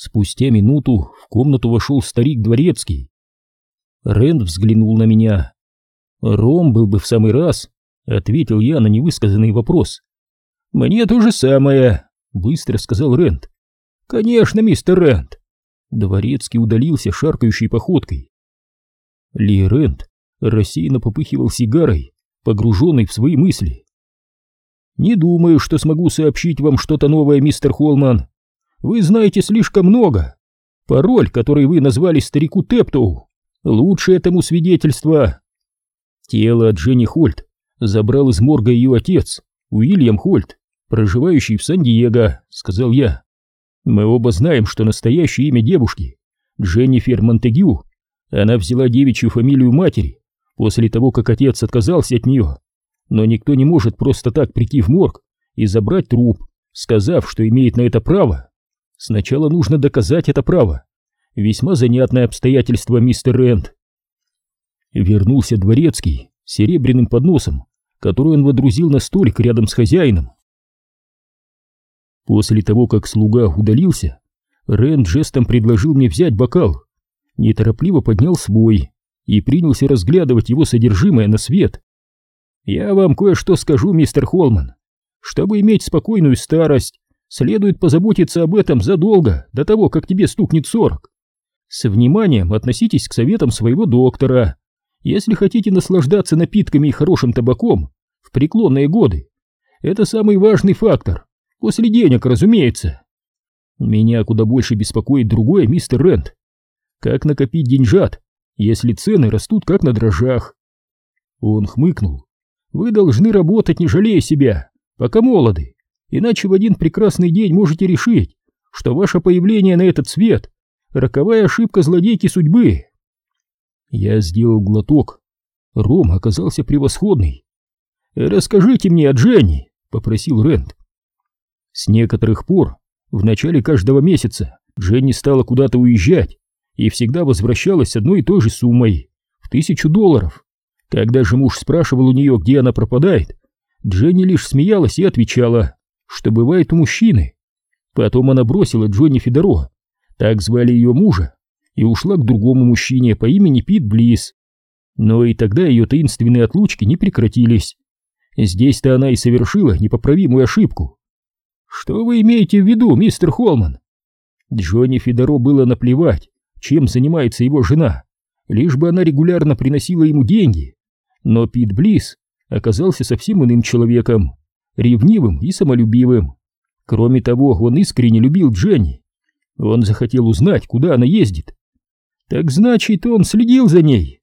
Спустя минуту в комнату вошел старик дворецкий. Рэнд взглянул на меня. «Ром был бы в самый раз», — ответил я на невысказанный вопрос. «Мне то же самое», — быстро сказал Рэнд. «Конечно, мистер Рэнд». Дворецкий удалился шаркающей походкой. Ли Рэнд рассеянно попыхивал сигарой, погруженный в свои мысли. «Не думаю, что смогу сообщить вам что-то новое, мистер Холман. Вы знаете слишком много. Пароль, который вы назвали старику Тептоу, лучше этому свидетельства. Тело Дженни Хольт забрал из морга ее отец, Уильям Хольт, проживающий в Сан-Диего, сказал я. Мы оба знаем, что настоящее имя девушки — Дженнифер Монтегю. Она взяла девичью фамилию матери после того, как отец отказался от нее. Но никто не может просто так прийти в морг и забрать труп, сказав, что имеет на это право. Сначала нужно доказать это право. Весьма занятное обстоятельство, мистер Рэнд. Вернулся дворецкий с серебряным подносом, который он водрузил на столик рядом с хозяином. После того, как слуга удалился, Рэнд жестом предложил мне взять бокал, неторопливо поднял свой и принялся разглядывать его содержимое на свет. «Я вам кое-что скажу, мистер Холман. Чтобы иметь спокойную старость, Следует позаботиться об этом задолго, до того, как тебе стукнет сорок. С вниманием относитесь к советам своего доктора. Если хотите наслаждаться напитками и хорошим табаком в преклонные годы, это самый важный фактор. После денег, разумеется. Меня куда больше беспокоит другое, мистер Рент. Как накопить деньжат, если цены растут как на дрожжах? Он хмыкнул. Вы должны работать, не жалея себя, пока молоды иначе в один прекрасный день можете решить, что ваше появление на этот свет — роковая ошибка злодейки судьбы. Я сделал глоток. Ром оказался превосходный. «Расскажите мне о Дженни», — попросил Рэнд. С некоторых пор, в начале каждого месяца, Дженни стала куда-то уезжать и всегда возвращалась с одной и той же суммой — в тысячу долларов. Когда же муж спрашивал у нее, где она пропадает, Дженни лишь смеялась и отвечала что бывает у мужчины. Потом она бросила Джонни Федоро, так звали ее мужа, и ушла к другому мужчине по имени Пит Близ. Но и тогда ее таинственные отлучки не прекратились. Здесь-то она и совершила непоправимую ошибку. Что вы имеете в виду, мистер Холман? Джонни Федоро было наплевать, чем занимается его жена, лишь бы она регулярно приносила ему деньги. Но Пит Близ оказался совсем иным человеком ревнивым и самолюбивым. Кроме того, он искренне любил Дженни. Он захотел узнать, куда она ездит. Так значит, он следил за ней.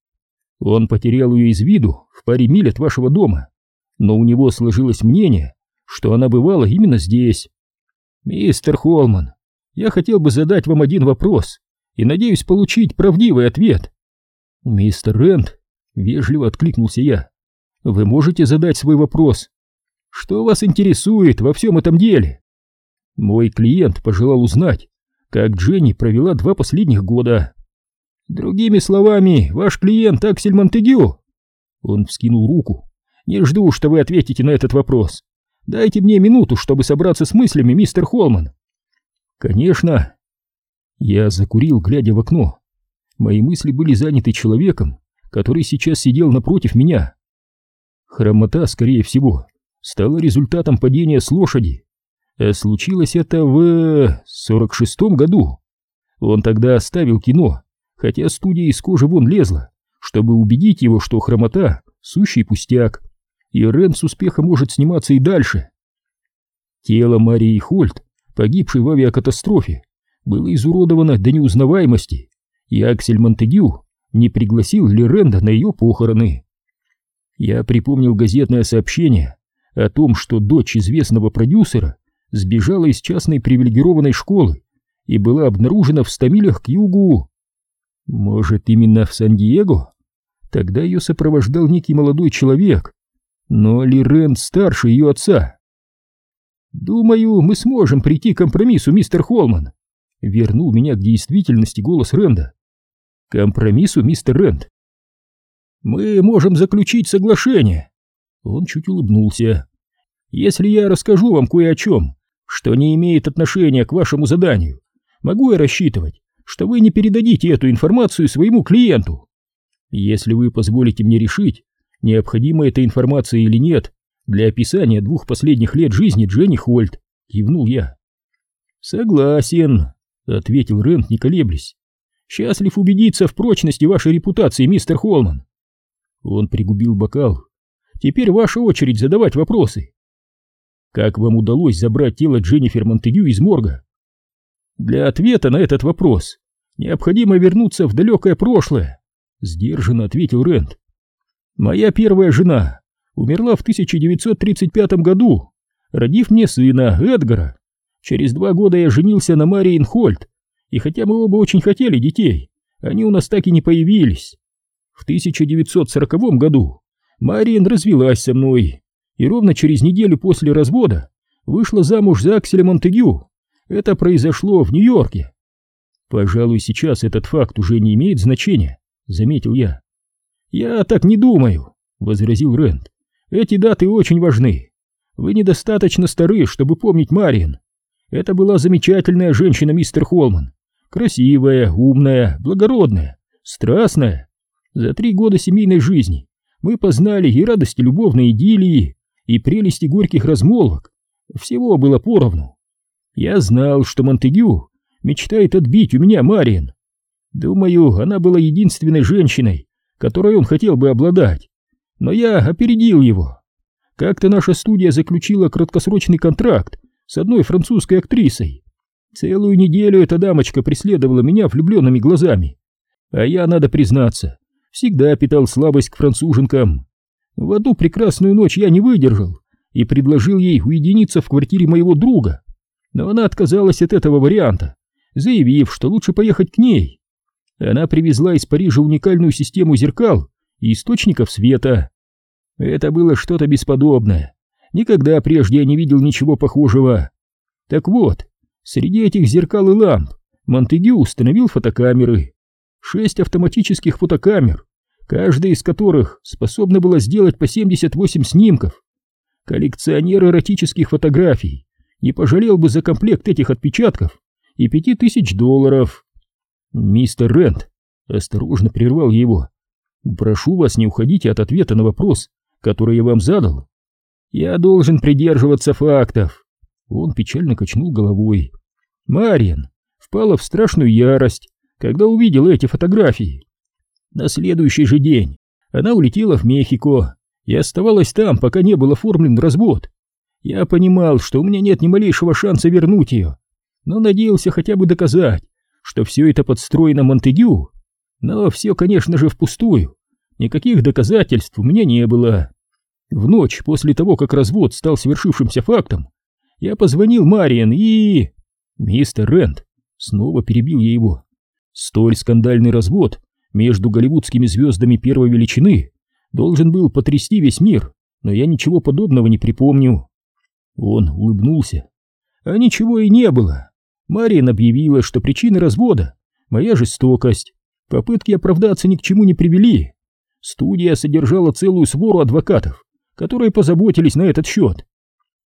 Он потерял ее из виду в паре миль от вашего дома, но у него сложилось мнение, что она бывала именно здесь. Мистер Холман, я хотел бы задать вам один вопрос и надеюсь получить правдивый ответ. Мистер Рент, вежливо откликнулся я, вы можете задать свой вопрос, что вас интересует во всем этом деле? Мой клиент пожелал узнать, как Дженни провела два последних года. Другими словами, ваш клиент Аксель Монтегю. Он вскинул руку. Не жду, что вы ответите на этот вопрос. Дайте мне минуту, чтобы собраться с мыслями, мистер Холман. Конечно. Я закурил, глядя в окно. Мои мысли были заняты человеком, который сейчас сидел напротив меня. Хромота, скорее всего, стало результатом падения с лошади. А случилось это в 46-м году. Он тогда оставил кино, хотя студия из кожи вон лезла, чтобы убедить его, что хромота — сущий пустяк, и Рен с успехом может сниматься и дальше. Тело Марии Хольт, погибшей в авиакатастрофе, было изуродовано до неузнаваемости, и Аксель Монтегю не пригласил Леренда на ее похороны. Я припомнил газетное сообщение, о том, что дочь известного продюсера сбежала из частной привилегированной школы и была обнаружена в ста милях к югу. Может, именно в Сан-Диего? Тогда ее сопровождал некий молодой человек, но ли Рен старше ее отца? «Думаю, мы сможем прийти к компромиссу, мистер Холман», — вернул меня к действительности голос Ренда. «Компромиссу, мистер Рэнд?» «Мы можем заключить соглашение», он чуть улыбнулся. «Если я расскажу вам кое о чем, что не имеет отношения к вашему заданию, могу я рассчитывать, что вы не передадите эту информацию своему клиенту? Если вы позволите мне решить, необходима эта информация или нет, для описания двух последних лет жизни Дженни Хольт, кивнул я. Согласен, ответил Рент, не колеблясь. Счастлив убедиться в прочности вашей репутации, мистер Холман. Он пригубил бокал. Теперь ваша очередь задавать вопросы. Как вам удалось забрать тело Дженнифер Монтегю из морга? Для ответа на этот вопрос необходимо вернуться в далекое прошлое, сдержанно ответил Рент. Моя первая жена умерла в 1935 году, родив мне сына Эдгара. Через два года я женился на Марии Инхольд, и хотя мы оба очень хотели детей, они у нас так и не появились. В 1940 году Мариен развелась со мной, и ровно через неделю после развода вышла замуж за Акселя Монтегю. Это произошло в Нью-Йорке. Пожалуй, сейчас этот факт уже не имеет значения, заметил я. Я так не думаю, возразил Рэнд. Эти даты очень важны. Вы недостаточно стары, чтобы помнить Мариен. Это была замечательная женщина, мистер Холман. Красивая, умная, благородная, страстная. За три года семейной жизни мы познали и радости любовной идиллии, и прелести горьких размолвок. Всего было поровну. Я знал, что Монтегю мечтает отбить у меня Мариен. Думаю, она была единственной женщиной, которой он хотел бы обладать но я опередил его. Как-то наша студия заключила краткосрочный контракт с одной французской актрисой. Целую неделю эта дамочка преследовала меня влюбленными глазами. А я, надо признаться, всегда питал слабость к француженкам. В одну прекрасную ночь я не выдержал и предложил ей уединиться в квартире моего друга. Но она отказалась от этого варианта, заявив, что лучше поехать к ней. Она привезла из Парижа уникальную систему зеркал и источников света. Это было что-то бесподобное. Никогда прежде я не видел ничего похожего. Так вот, среди этих зеркал и ламп Монтегю установил фотокамеры. Шесть автоматических фотокамер, каждая из которых способна была сделать по 78 снимков. Коллекционер эротических фотографий не пожалел бы за комплект этих отпечатков и пяти тысяч долларов. Мистер Рент осторожно прервал его. Прошу вас, не уходите от ответа на вопрос, который я вам задал. Я должен придерживаться фактов. Он печально качнул головой. Мариан впала в страшную ярость, когда увидела эти фотографии. На следующий же день она улетела в Мехико и оставалась там, пока не был оформлен развод. Я понимал, что у меня нет ни малейшего шанса вернуть ее, но надеялся хотя бы доказать, что все это подстроено Монтегю. Но все, конечно же, впустую. Никаких доказательств у меня не было. В ночь после того, как развод стал свершившимся фактом, я позвонил Мариан и... Мистер Рент снова перебил я его. Столь скандальный развод между голливудскими звездами первой величины должен был потрясти весь мир, но я ничего подобного не припомню. Он улыбнулся. А ничего и не было. Мариан объявила, что причина развода — моя жестокость. Попытки оправдаться ни к чему не привели. Студия содержала целую свору адвокатов, которые позаботились на этот счет.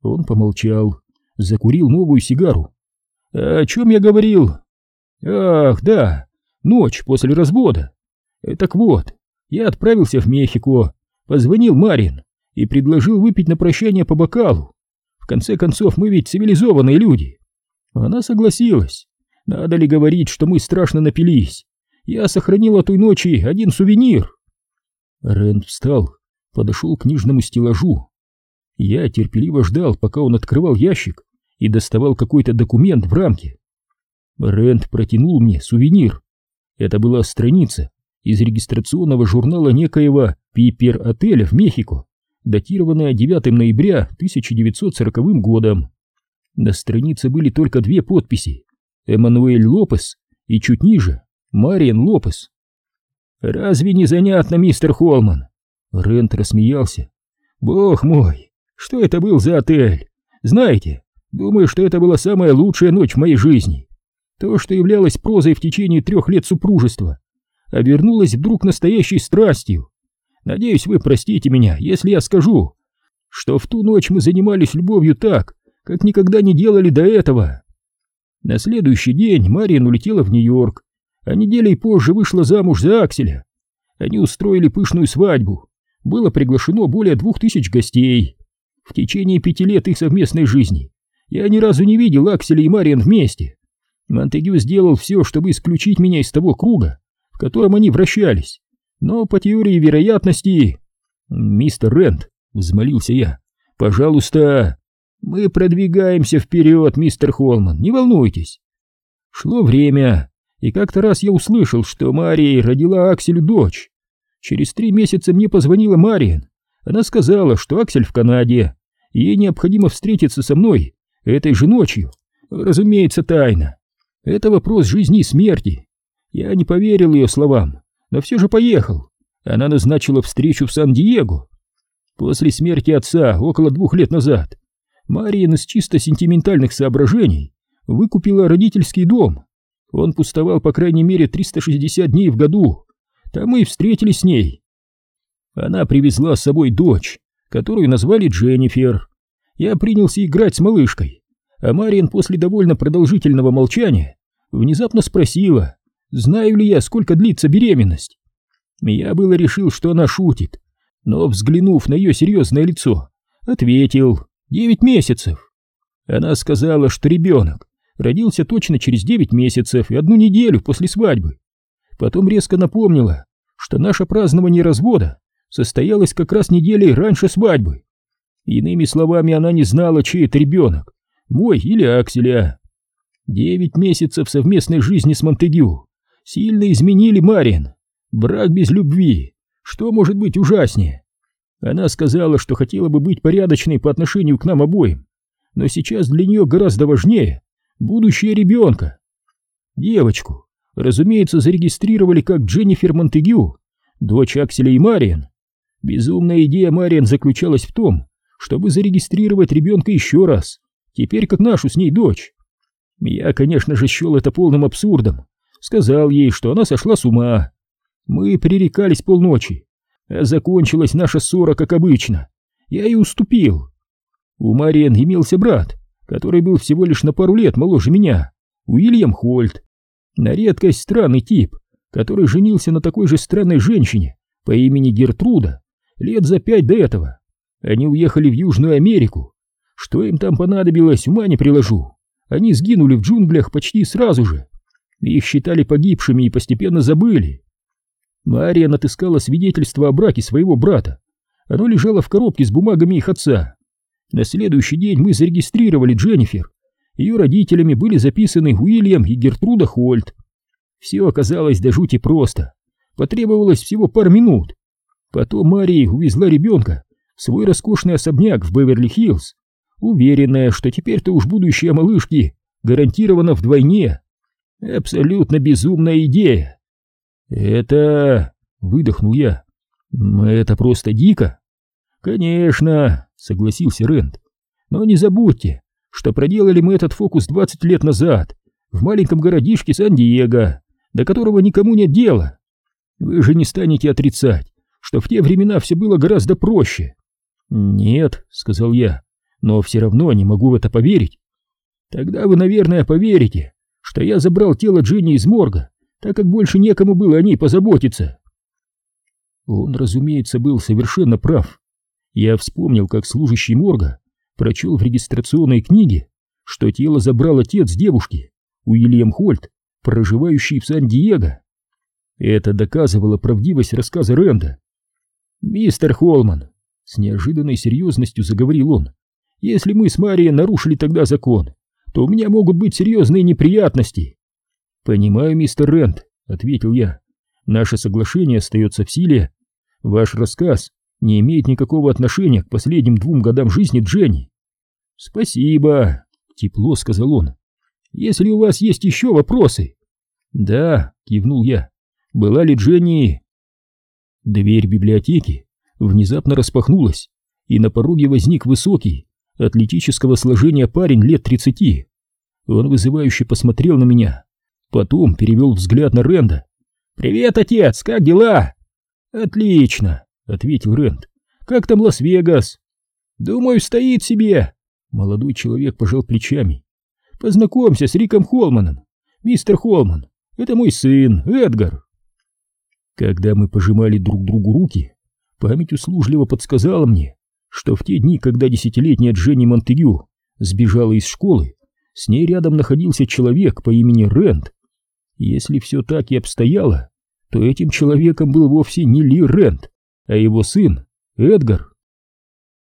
Он помолчал, закурил новую сигару. «О чем я говорил?» «Ах, да, ночь после развода. Э, так вот, я отправился в Мехико, позвонил Марин и предложил выпить на прощание по бокалу. В конце концов, мы ведь цивилизованные люди. Она согласилась. Надо ли говорить, что мы страшно напились? Я сохранил от той ночи один сувенир. Рэнд встал подошел к книжному стеллажу. Я терпеливо ждал, пока он открывал ящик и доставал какой-то документ в рамке. Рэнд протянул мне сувенир. Это была страница из регистрационного журнала некоего Пипер-отеля в Мехико, датированная 9 ноября 1940 годом. На странице были только две подписи — Эммануэль Лопес и чуть ниже — Мариан Лопес. «Разве не занятно, мистер Холман? Рент рассмеялся. «Бог мой, что это был за отель? Знаете, думаю, что это была самая лучшая ночь в моей жизни. То, что являлось прозой в течение трех лет супружества, обернулось вдруг настоящей страстью. Надеюсь, вы простите меня, если я скажу, что в ту ночь мы занимались любовью так, как никогда не делали до этого». На следующий день Мариан улетела в Нью-Йорк, а неделей позже вышла замуж за Акселя. Они устроили пышную свадьбу. Было приглашено более двух тысяч гостей. В течение пяти лет их совместной жизни я ни разу не видел Акселя и Мариан вместе. Монтегю сделал все, чтобы исключить меня из того круга, в котором они вращались. Но по теории вероятности... «Мистер Рент», — взмолился я, — «пожалуйста...» «Мы продвигаемся вперед, мистер Холман, не волнуйтесь». Шло время, и как-то раз я услышал, что Мария родила Акселю дочь. Через три месяца мне позвонила Мариан. Она сказала, что Аксель в Канаде, и ей необходимо встретиться со мной этой же ночью. Разумеется, тайна. Это вопрос жизни и смерти. Я не поверил ее словам, но все же поехал. Она назначила встречу в Сан-Диего. После смерти отца, около двух лет назад, Мариан из чисто сентиментальных соображений выкупила родительский дом. Он пустовал по крайней мере 360 дней в году. Там мы и встретились с ней. Она привезла с собой дочь, которую назвали Дженнифер. Я принялся играть с малышкой, а Мариан после довольно продолжительного молчания внезапно спросила, знаю ли я, сколько длится беременность. Я было решил, что она шутит, но, взглянув на ее серьезное лицо, ответил «девять месяцев». Она сказала, что ребенок родился точно через девять месяцев и одну неделю после свадьбы. Потом резко напомнила, что наше празднование развода состоялось как раз неделей раньше свадьбы. Иными словами, она не знала, чей это ребенок, мой или Акселя. Девять месяцев совместной жизни с Монтегю сильно изменили Мариан. Брак без любви. Что может быть ужаснее? Она сказала, что хотела бы быть порядочной по отношению к нам обоим, но сейчас для нее гораздо важнее будущее ребенка. Девочку, разумеется, зарегистрировали как Дженнифер Монтегю, дочь Акселя и Мариан. Безумная идея Мариан заключалась в том, чтобы зарегистрировать ребенка еще раз, теперь как нашу с ней дочь. Я, конечно же, счел это полным абсурдом. Сказал ей, что она сошла с ума. Мы пререкались полночи, закончилась наша ссора, как обычно. Я и уступил. У Мариан имелся брат, который был всего лишь на пару лет моложе меня, Уильям Хольт. На редкость странный тип, который женился на такой же странной женщине по имени Гертруда лет за пять до этого. Они уехали в Южную Америку. Что им там понадобилось, ума не приложу. Они сгинули в джунглях почти сразу же. Их считали погибшими и постепенно забыли. Мария отыскала свидетельство о браке своего брата. Оно лежало в коробке с бумагами их отца. На следующий день мы зарегистрировали Дженнифер. Ее родителями были записаны Уильям и Гертруда Хольт. Все оказалось до жути просто. Потребовалось всего пару минут. Потом Мария увезла ребенка в свой роскошный особняк в Беверли-Хиллз, уверенная, что теперь-то уж будущее малышки гарантировано вдвойне. Абсолютно безумная идея. Это... выдохнул я. Это просто дико. Конечно, согласился Рент. Но не забудьте, что проделали мы этот фокус 20 лет назад в маленьком городишке Сан-Диего, до которого никому нет дела. Вы же не станете отрицать, что в те времена все было гораздо проще. Нет, сказал я, но все равно не могу в это поверить. Тогда вы, наверное, поверите, что я забрал тело Дженни из морга, так как больше некому было о ней позаботиться. Он, разумеется, был совершенно прав. Я вспомнил, как служащий морга прочел в регистрационной книге, что тело забрал отец девушки, Уильям Хольт, проживающий в Сан-Диего. Это доказывало правдивость рассказа Рэнда. «Мистер Холман», — с неожиданной серьезностью заговорил он, — «если мы с Марией нарушили тогда закон, то у меня могут быть серьезные неприятности». «Понимаю, мистер Рэнд», — ответил я. «Наше соглашение остается в силе. Ваш рассказ не имеет никакого отношения к последним двум годам жизни Дженни». «Спасибо», — тепло сказал он. «Если у вас есть еще вопросы...» «Да», — кивнул я. «Была ли Дженни...» Дверь библиотеки внезапно распахнулась, и на пороге возник высокий, атлетического сложения парень лет тридцати. Он вызывающе посмотрел на меня, потом перевел взгляд на Ренда. «Привет, отец, как дела?» «Отлично», — ответил Рэнд. «Как там Лас-Вегас?» «Думаю, стоит себе». Молодой человек пожал плечами. Познакомься с Риком Холманом. Мистер Холман, это мой сын, Эдгар. Когда мы пожимали друг другу руки, память услужливо подсказала мне, что в те дни, когда десятилетняя Дженни Монтегю сбежала из школы, с ней рядом находился человек по имени Рэнд. Если все так и обстояло, то этим человеком был вовсе не Ли Рэнд, а его сын Эдгар.